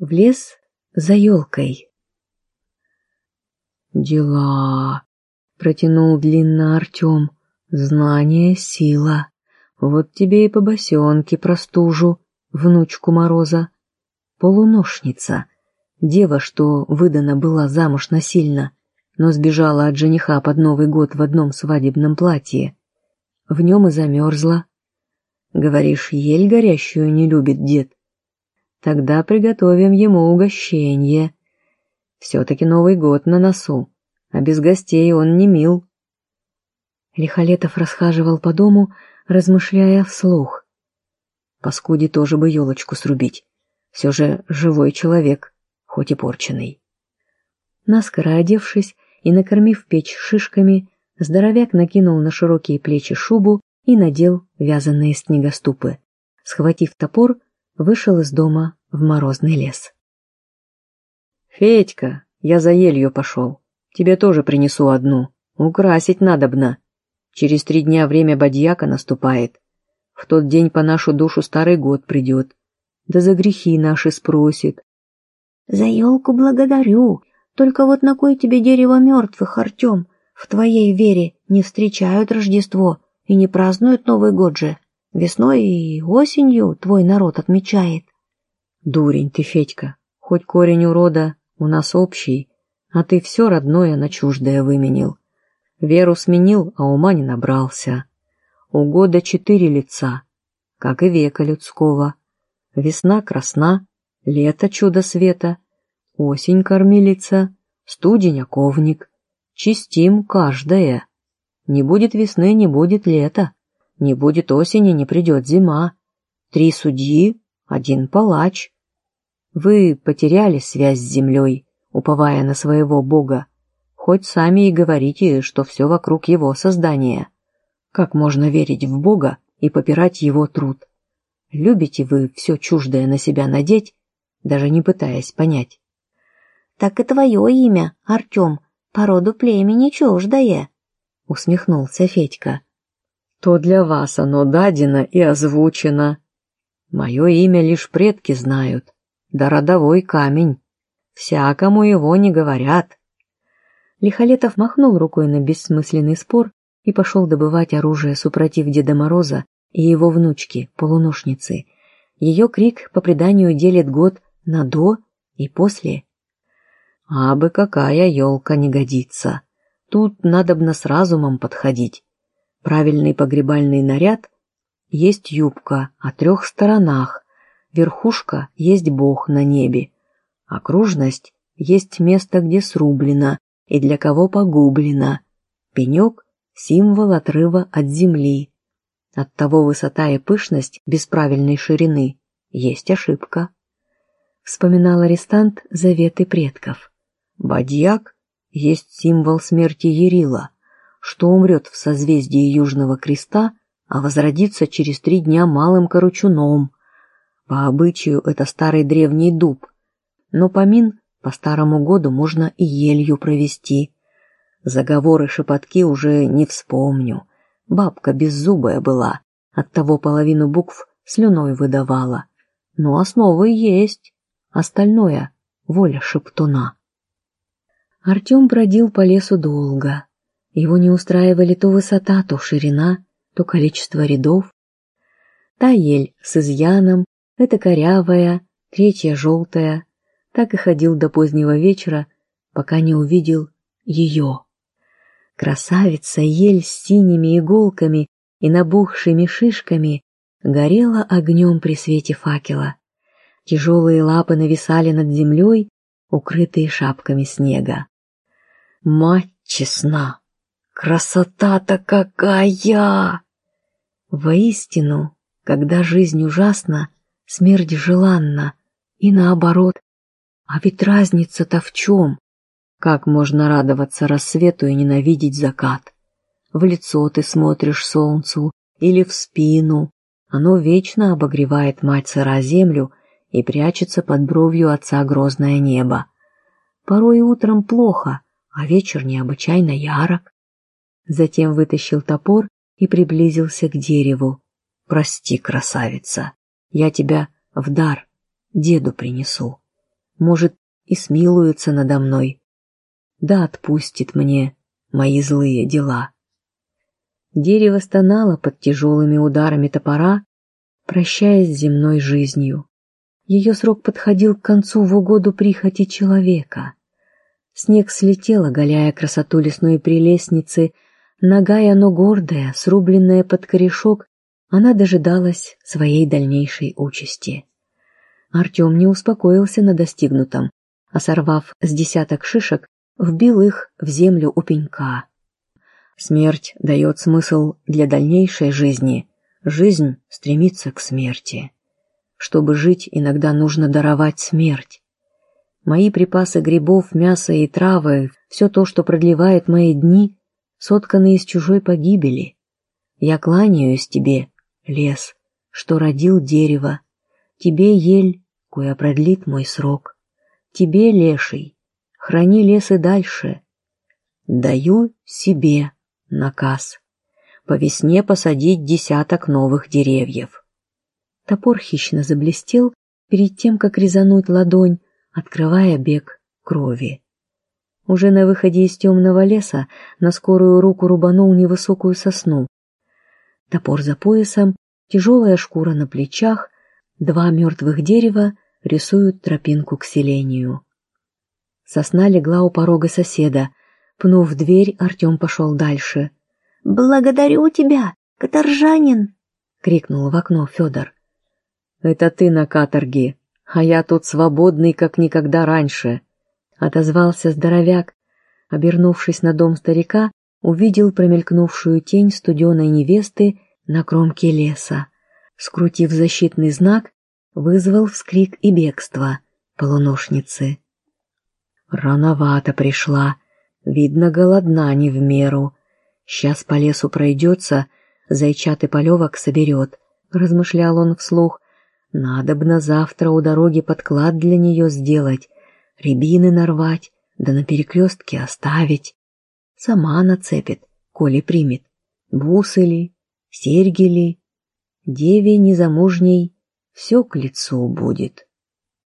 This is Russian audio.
в лес за елкой. «Дела!» — протянул длинно Артем. «Знание — сила. Вот тебе и по босенке простужу, внучку Мороза. Полуношница, дева, что выдана была замуж насильно, но сбежала от жениха под Новый год в одном свадебном платье. В нем и замерзла. Говоришь, ель горящую не любит дед. Тогда приготовим ему угощение. Все-таки Новый год на носу, а без гостей он не мил. Лихолетов расхаживал по дому, размышляя вслух. Паскуде тоже бы елочку срубить. Все же живой человек, хоть и порченый. Наскоро одевшись и накормив печь шишками, здоровяк накинул на широкие плечи шубу и надел вязаные снегоступы. Схватив топор, вышел из дома в морозный лес. «Федька, я за елью пошел. Тебе тоже принесу одну. Украсить надобно. Через три дня время бадьяка наступает. В тот день по нашу душу старый год придет. Да за грехи наши спросит». «За елку благодарю. Только вот на кой тебе дерево мертвых, Артем? В твоей вере не встречают Рождество и не празднуют Новый год же». Весной и осенью твой народ отмечает. Дурень ты, Федька, хоть корень урода у нас общий, а ты все родное на чуждое выменил. Веру сменил, а ума не набрался. У года четыре лица, как и века людского. Весна красна, лето чудо света, осень кормилица, студень оковник. Чистим каждое. Не будет весны, не будет лета. Не будет осени, не придет зима. Три судьи, один палач. Вы потеряли связь с землей, уповая на своего бога. Хоть сами и говорите, что все вокруг его создания. Как можно верить в бога и попирать его труд? Любите вы все чуждое на себя надеть, даже не пытаясь понять? Так и твое имя, Артем, по роду племени чуждое, усмехнулся Федька то для вас оно дадено и озвучено. Мое имя лишь предки знают, да родовой камень. Всякому его не говорят. Лихолетов махнул рукой на бессмысленный спор и пошел добывать оружие супротив Деда Мороза и его внучки, полуношницы. Ее крик, по преданию, делит год на «до» и «после». А бы какая елка не годится. Тут надобно с разумом подходить. Правильный погребальный наряд есть юбка о трех сторонах, верхушка есть Бог на небе, окружность есть место, где срублено и для кого погублено, пенек — символ отрыва от земли. Оттого высота и пышность без правильной ширины есть ошибка. Вспоминал арестант заветы предков. Бадьяк есть символ смерти Ерила — что умрет в созвездии Южного Креста, а возродится через три дня малым корочуном. По обычаю это старый древний дуб, но помин по старому году можно и елью провести. Заговоры шепотки уже не вспомню. Бабка беззубая была, оттого половину букв слюной выдавала. Но основы есть, остальное — воля шептуна. Артем бродил по лесу долго. Его не устраивали то высота, то ширина, то количество рядов. Та ель с изъяном, эта корявая, третья желтая. Так и ходил до позднего вечера, пока не увидел ее. Красавица ель с синими иголками и набухшими шишками горела огнем при свете факела. Тяжелые лапы нависали над землей, укрытые шапками снега. Мать честна! Красота-то какая! Воистину, когда жизнь ужасна, смерть желанна, и наоборот. А ведь разница-то в чем? Как можно радоваться рассвету и ненавидеть закат? В лицо ты смотришь солнцу или в спину. Оно вечно обогревает мать сыра землю и прячется под бровью отца грозное небо. Порой утром плохо, а вечер необычайно ярок. Затем вытащил топор и приблизился к дереву. «Прости, красавица, я тебя в дар деду принесу. может, и смилуется надо мной. Да отпустит мне мои злые дела. Дерево стонало под тяжелыми ударами топора, прощаясь с земной жизнью. Ее срок подходил к концу в угоду прихоти человека. Снег слетел, оголяя красоту лесной прелестницы, ногая, но гордая, срубленная под корешок, она дожидалась своей дальнейшей участи. Артем не успокоился на достигнутом, а сорвав с десяток шишек, вбил их в землю у пенька. Смерть дает смысл для дальнейшей жизни, жизнь стремится к смерти. Чтобы жить, иногда нужно даровать смерть. Мои припасы грибов, мяса и травы, все то, что продлевает мои дни, сотканы из чужой погибели. Я кланяюсь тебе, лес, что родил дерево, тебе, ель, кое продлит мой срок, тебе, леший, храни лес и дальше. Даю себе наказ по весне посадить десяток новых деревьев. Топор хищно заблестел перед тем, как резануть ладонь, открывая бег крови. Уже на выходе из темного леса на скорую руку рубанул невысокую сосну. Топор за поясом, тяжелая шкура на плечах, два мертвых дерева рисуют тропинку к селению. Сосна легла у порога соседа. Пнув дверь, Артем пошел дальше. «Благодарю тебя, каторжанин!» — крикнул в окно Федор. «Это ты на каторге, а я тут свободный, как никогда раньше!» — отозвался здоровяк. Обернувшись на дом старика, увидел промелькнувшую тень студеной невесты на кромке леса. Скрутив защитный знак, вызвал вскрик и бегство полуношницы. Рановато пришла, видно, голодна не в меру. Сейчас по лесу пройдется, зайчатый полевок соберет, размышлял он вслух. Надо бы на завтра у дороги подклад для нее сделать, рябины нарвать, да на перекрестке оставить. Сама нацепит, коли примет. Бусы ли, серьги ли, деве незамужней все к лицу будет.